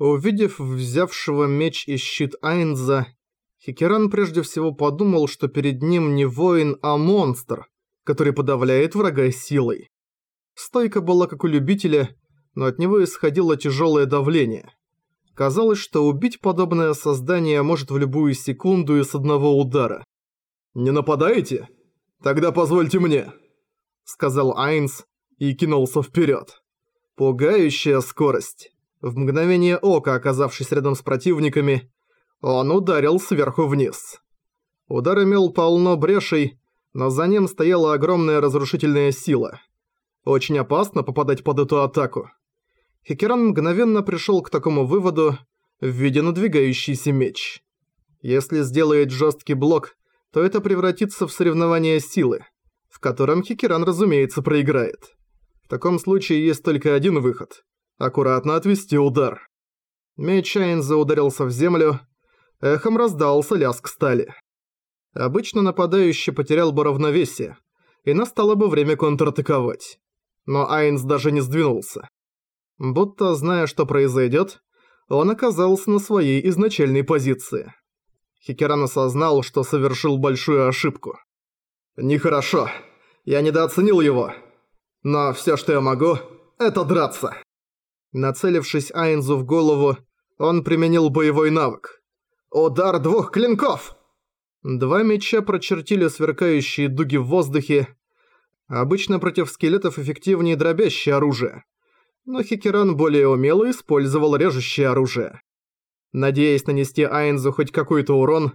Увидев взявшего меч и щит Айнза, Хикеран прежде всего подумал, что перед ним не воин, а монстр, который подавляет врага силой. Стойка была как у любителя, но от него исходило тяжелое давление. Казалось, что убить подобное создание может в любую секунду и с одного удара. «Не нападаете? Тогда позвольте мне», — сказал Айнс и кинулся вперед. Пугающая скорость. В мгновение ока, оказавшись рядом с противниками, он ударил сверху вниз. Удар имел полно брешей, но за ним стояла огромная разрушительная сила. Очень опасно попадать под эту атаку. Хикеран мгновенно пришел к такому выводу в виде надвигающийся меч. Если сделает жесткий блок, то это превратится в соревнование силы, в котором Хикеран, разумеется, проиграет. В таком случае есть только один выход аккуратно отвести удар. Меч Айнза ударился в землю, эхом раздался лязг стали. Обычно нападающий потерял бы равновесие, и настало бы время контратаковать. Но Айнс даже не сдвинулся. Будто зная, что произойдет, он оказался на своей изначальной позиции. Хикеран осознал, что совершил большую ошибку. «Нехорошо. Я недооценил его. Но всё, что я могу, это драться». Нацелившись Айнзу в голову, он применил боевой навык. «Удар двух клинков!» Два меча прочертили сверкающие дуги в воздухе. Обычно против скелетов эффективнее дробящее оружие. Но Хикеран более умело использовал режущее оружие. Надеясь нанести Айнзу хоть какой-то урон,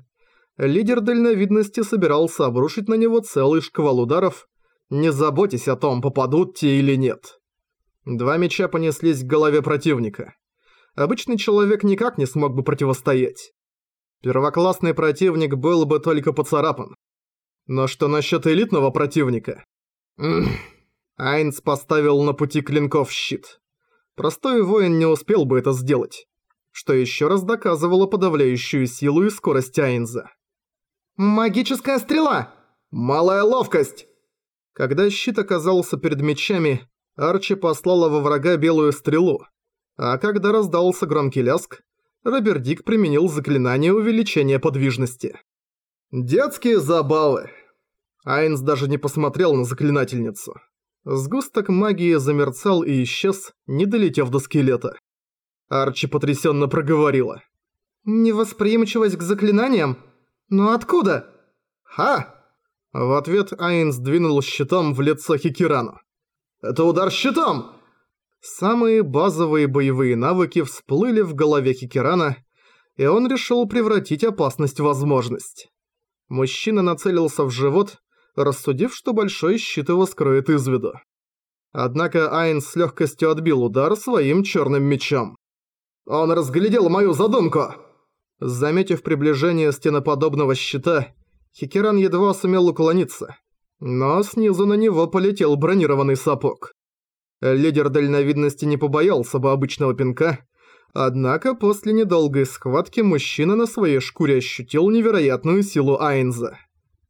лидер дальновидности собирался обрушить на него целый шквал ударов, не заботясь о том, попадут те или нет. Два меча понеслись к голове противника. Обычный человек никак не смог бы противостоять. Первоклассный противник был бы только поцарапан. Но что насчет элитного противника? Айнс поставил на пути клинков щит. Простой воин не успел бы это сделать. Что еще раз доказывало подавляющую силу и скорость Айнза. «Магическая стрела! Малая ловкость!» Когда щит оказался перед мечами, Арчи послала во врага белую стрелу, а когда раздался громкий ляск, Роберт Дик применил заклинание увеличения подвижности. «Детские забавы!» Айнс даже не посмотрел на заклинательницу. Сгусток магии замерцал и исчез, не долетев до скелета. Арчи потрясенно проговорила. «Невосприимчивость к заклинаниям? Но откуда?» «Ха!» В ответ Айнс двинул щитом в лицо Хикирану. Это удар щитом!» Самые базовые боевые навыки всплыли в голове Хикерана, и он решил превратить опасность в возможность. Мужчина нацелился в живот, рассудив, что большой щит его скроет из виду. Однако Айн с легкостью отбил удар своим черным мечом. «Он разглядел мою задумку!» Заметив приближение стеноподобного щита, Хикеран едва сумел уклониться, но снизу на него полетел бронированный сапог. Лидер дальновидности не побоялся бы обычного пинка, однако после недолгой схватки мужчина на своей шкуре ощутил невероятную силу Айнза.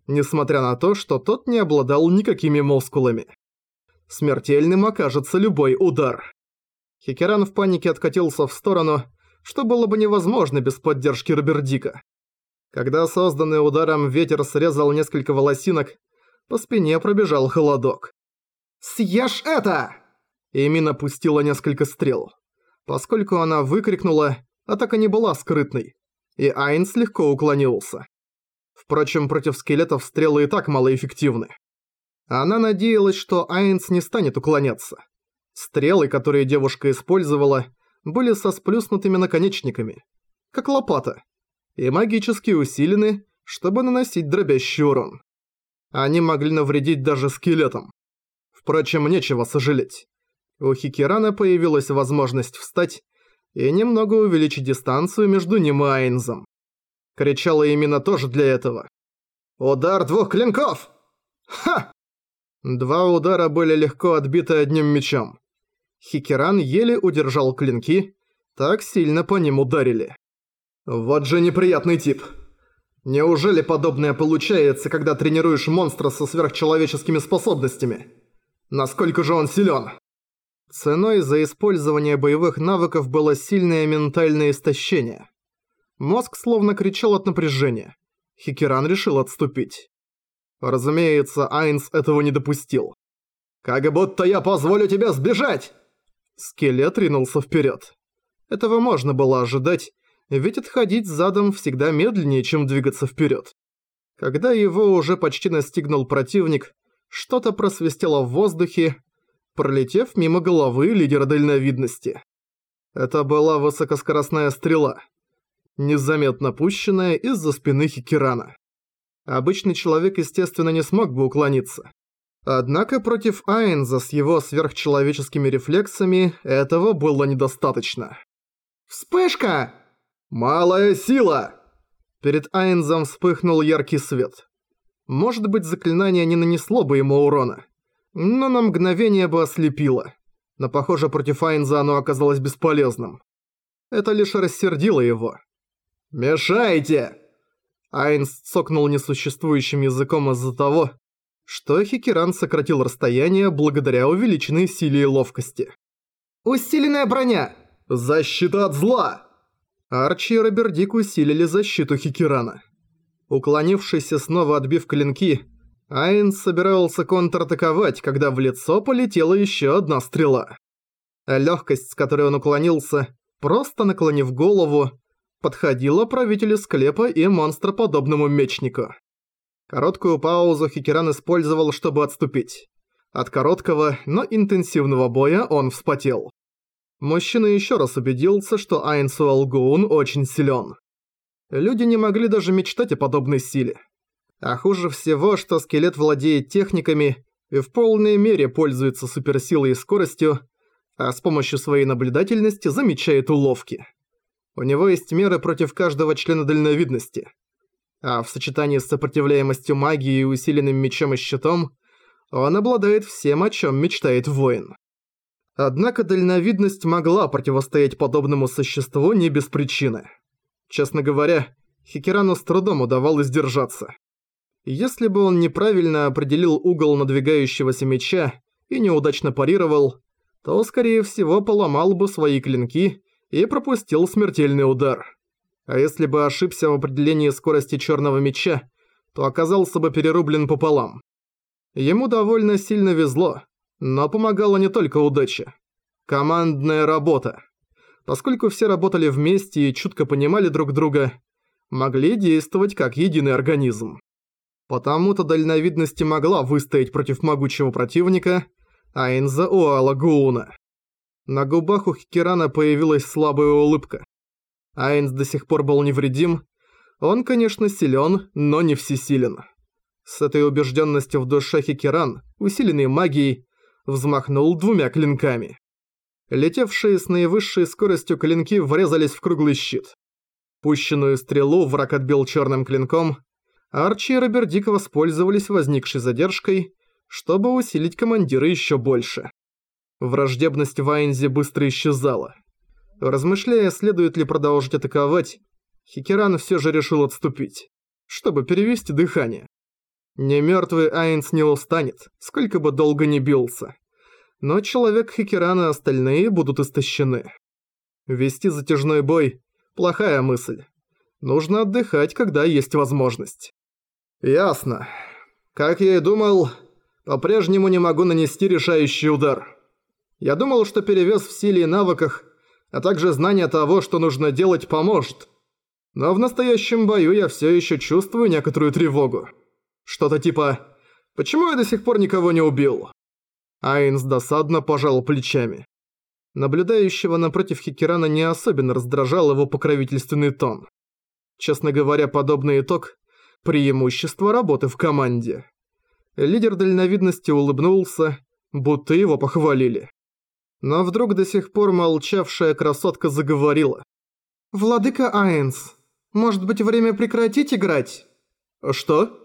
Несмотря на то, что тот не обладал никакими мускулами. Смертельным окажется любой удар. Хикеран в панике откатился в сторону, что было бы невозможно без поддержки Робердика. Когда созданный ударом ветер срезал несколько волосинок, по спине пробежал холодок. «Съешь это!» Эмин опустила несколько стрел. Поскольку она выкрикнула, атака не была скрытной, и Айнс легко уклонился. Впрочем, против скелетов стрелы и так малоэффективны. Она надеялась, что Айнс не станет уклоняться. Стрелы, которые девушка использовала, были со сплюснутыми наконечниками, как лопата, и магически усилены, чтобы наносить дробящий урон. Они могли навредить даже скелетам. Впрочем, нечего сожалеть. У Хикерана появилась возможность встать и немного увеличить дистанцию между ним и Айнзом. Кричала именно тоже для этого. «Удар двух клинков!» «Ха!» Два удара были легко отбиты одним мечом. Хикеран еле удержал клинки, так сильно по ним ударили. «Вот же неприятный тип!» Неужели подобное получается, когда тренируешь монстра со сверхчеловеческими способностями? Насколько же он силен? Ценой за использование боевых навыков было сильное ментальное истощение. Мозг словно кричал от напряжения. Хикеран решил отступить. Разумеется, Айнс этого не допустил. «Как будто я позволю тебе сбежать!» Скелет ринулся вперед. Этого можно было ожидать, ведь отходить задом всегда медленнее, чем двигаться вперед. Когда его уже почти настигнул противник, что-то просвистело в воздухе, пролетев мимо головы лидера дальновидности. Это была высокоскоростная стрела, незаметно пущенная из-за спины Хикерана. Обычный человек, естественно, не смог бы уклониться. Однако против Айнза с его сверхчеловеческими рефлексами этого было недостаточно. «Вспышка! Малая сила!» Перед Айнзом вспыхнул яркий свет. Может быть, заклинание не нанесло бы ему урона, но на мгновение бы ослепило. Но, похоже, против Айнза оно оказалось бесполезным. Это лишь рассердило его. «Мешайте!» Айнс цокнул несуществующим языком из-за того, что Хикеран сократил расстояние благодаря увеличенной силе и ловкости. «Усиленная броня! Защита от зла!» Арчи и Робердик усилили защиту Хикерана. Уклонившись и снова отбив клинки, Айнс собирался контратаковать, когда в лицо полетела еще одна стрела. Легкость, с которой он уклонился, просто наклонив голову, подходила правителю склепа и монстроподобному мечнику. Короткую паузу Хикеран использовал, чтобы отступить. От короткого, но интенсивного боя он вспотел. Мужчина еще раз убедился, что Айнсу Алгоун очень силен. Люди не могли даже мечтать о подобной силе. А хуже всего, что скелет владеет техниками и в полной мере пользуется суперсилой и скоростью, а с помощью своей наблюдательности замечает уловки. У него есть меры против каждого члена дальновидности. А в сочетании с сопротивляемостью магии и усиленным мечом и щитом, он обладает всем, о чем мечтает воин. Однако дальновидность могла противостоять подобному существу не без причины. Честно говоря, Хикерану с трудом удавалось держаться. Если бы он неправильно определил угол надвигающегося меча и неудачно парировал, то, скорее всего, поломал бы свои клинки и пропустил смертельный удар. А если бы ошибся в определении скорости черного меча, то оказался бы перерублен пополам. Ему довольно сильно везло, но помогала не только удача. Командная работа. Поскольку все работали вместе и чутко понимали друг друга, могли действовать как единый организм. Потому-то дальновидность могла выстоять против могучего противника Айнза Уала Гууна. На губах у Хикерана появилась слабая улыбка. Айнс до сих пор был невредим. Он, конечно, силен, но не всесилен. С этой убежденностью в душе Хикеран, усиленный магией, взмахнул двумя клинками. Летевшие с наивысшей скоростью клинки врезались в круглый щит. Пущенную стрелу враг отбил черным клинком. Арчи и Робердик воспользовались возникшей задержкой, чтобы усилить командира еще больше. Враждебность в Айнзе быстро исчезала. Размышляя, следует ли продолжить атаковать, Хикеран все же решил отступить, чтобы перевести дыхание. Не мертвый Айнс не устанет, сколько бы долго не бился. Но человек Хикерана и остальные будут истощены. Вести затяжной бой – плохая мысль. Нужно отдыхать, когда есть возможность. Ясно. Как я и думал, по-прежнему не могу нанести решающий удар. Я думал, что перевес в силе и навыках, а также знание того, что нужно делать, поможет. Но в настоящем бою я все еще чувствую некоторую тревогу. Что-то типа «Почему я до сих пор никого не убил?» Айнс досадно пожал плечами. Наблюдающего напротив Хикерана не особенно раздражал его покровительственный тон. Честно говоря, подобный итог – преимущество работы в команде. Лидер дальновидности улыбнулся, будто его похвалили. Но вдруг до сих пор молчавшая красотка заговорила. «Владыка Айнс, может быть время прекратить играть?» «Что?»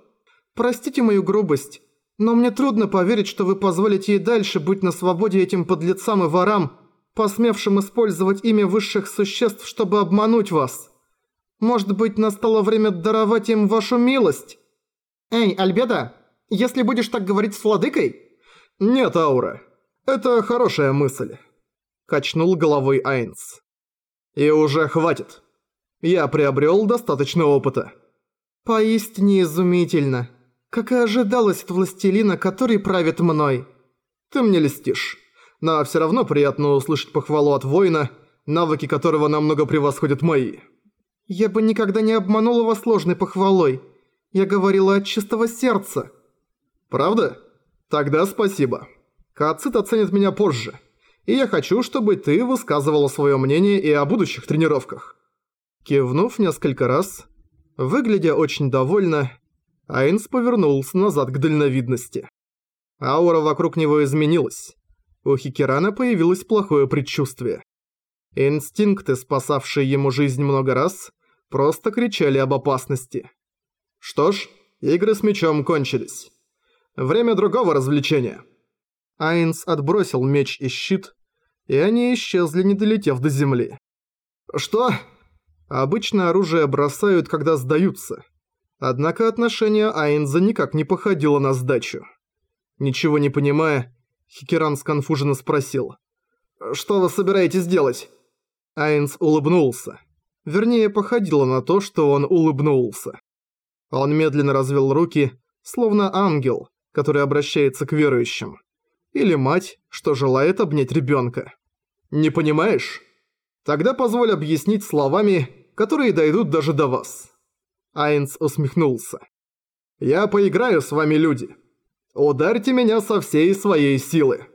«Простите мою грубость, но мне трудно поверить, что вы позволите и дальше быть на свободе этим подлецам и ворам, посмевшим использовать имя высших существ, чтобы обмануть вас. Может быть, настало время даровать им вашу милость?» «Эй, Альбеда, если будешь так говорить с владыкой...» «Нет, Аура, Это хорошая мысль. Качнул головой Айнс. И уже хватит. Я приобрел достаточно опыта. Поистине изумительно. Как и ожидалось от властелина, который правит мной. Ты мне льстишь. Но все равно приятно услышать похвалу от воина, навыки которого намного превосходят мои. Я бы никогда не обманула вас сложной похвалой. Я говорила от чистого сердца. Правда? Тогда спасибо. Кацит оценит меня позже. И я хочу, чтобы ты высказывала свое мнение и о будущих тренировках. Кивнув несколько раз, выглядя очень довольно, Айнс повернулся назад к дальновидности. Аура вокруг него изменилась. У Хикерана появилось плохое предчувствие. Инстинкты, спасавшие ему жизнь много раз, просто кричали об опасности. Что ж, игры с мечом кончились. Время другого развлечения. Айнс отбросил меч и щит, и они исчезли, не долетев до земли. Что? Обычно оружие бросают, когда сдаются. Однако отношение Айнза никак не походило на сдачу. Ничего не понимая, Хикеран сконфуженно спросил. «Что вы собираетесь делать?» Айнс улыбнулся. Вернее, походило на то, что он улыбнулся. Он медленно развел руки, словно ангел, который обращается к верующим. Или мать, что желает обнять ребенка. Не понимаешь? Тогда позволь объяснить словами, которые дойдут даже до вас. Айнс усмехнулся. Я поиграю с вами, люди. Ударьте меня со всей своей силы.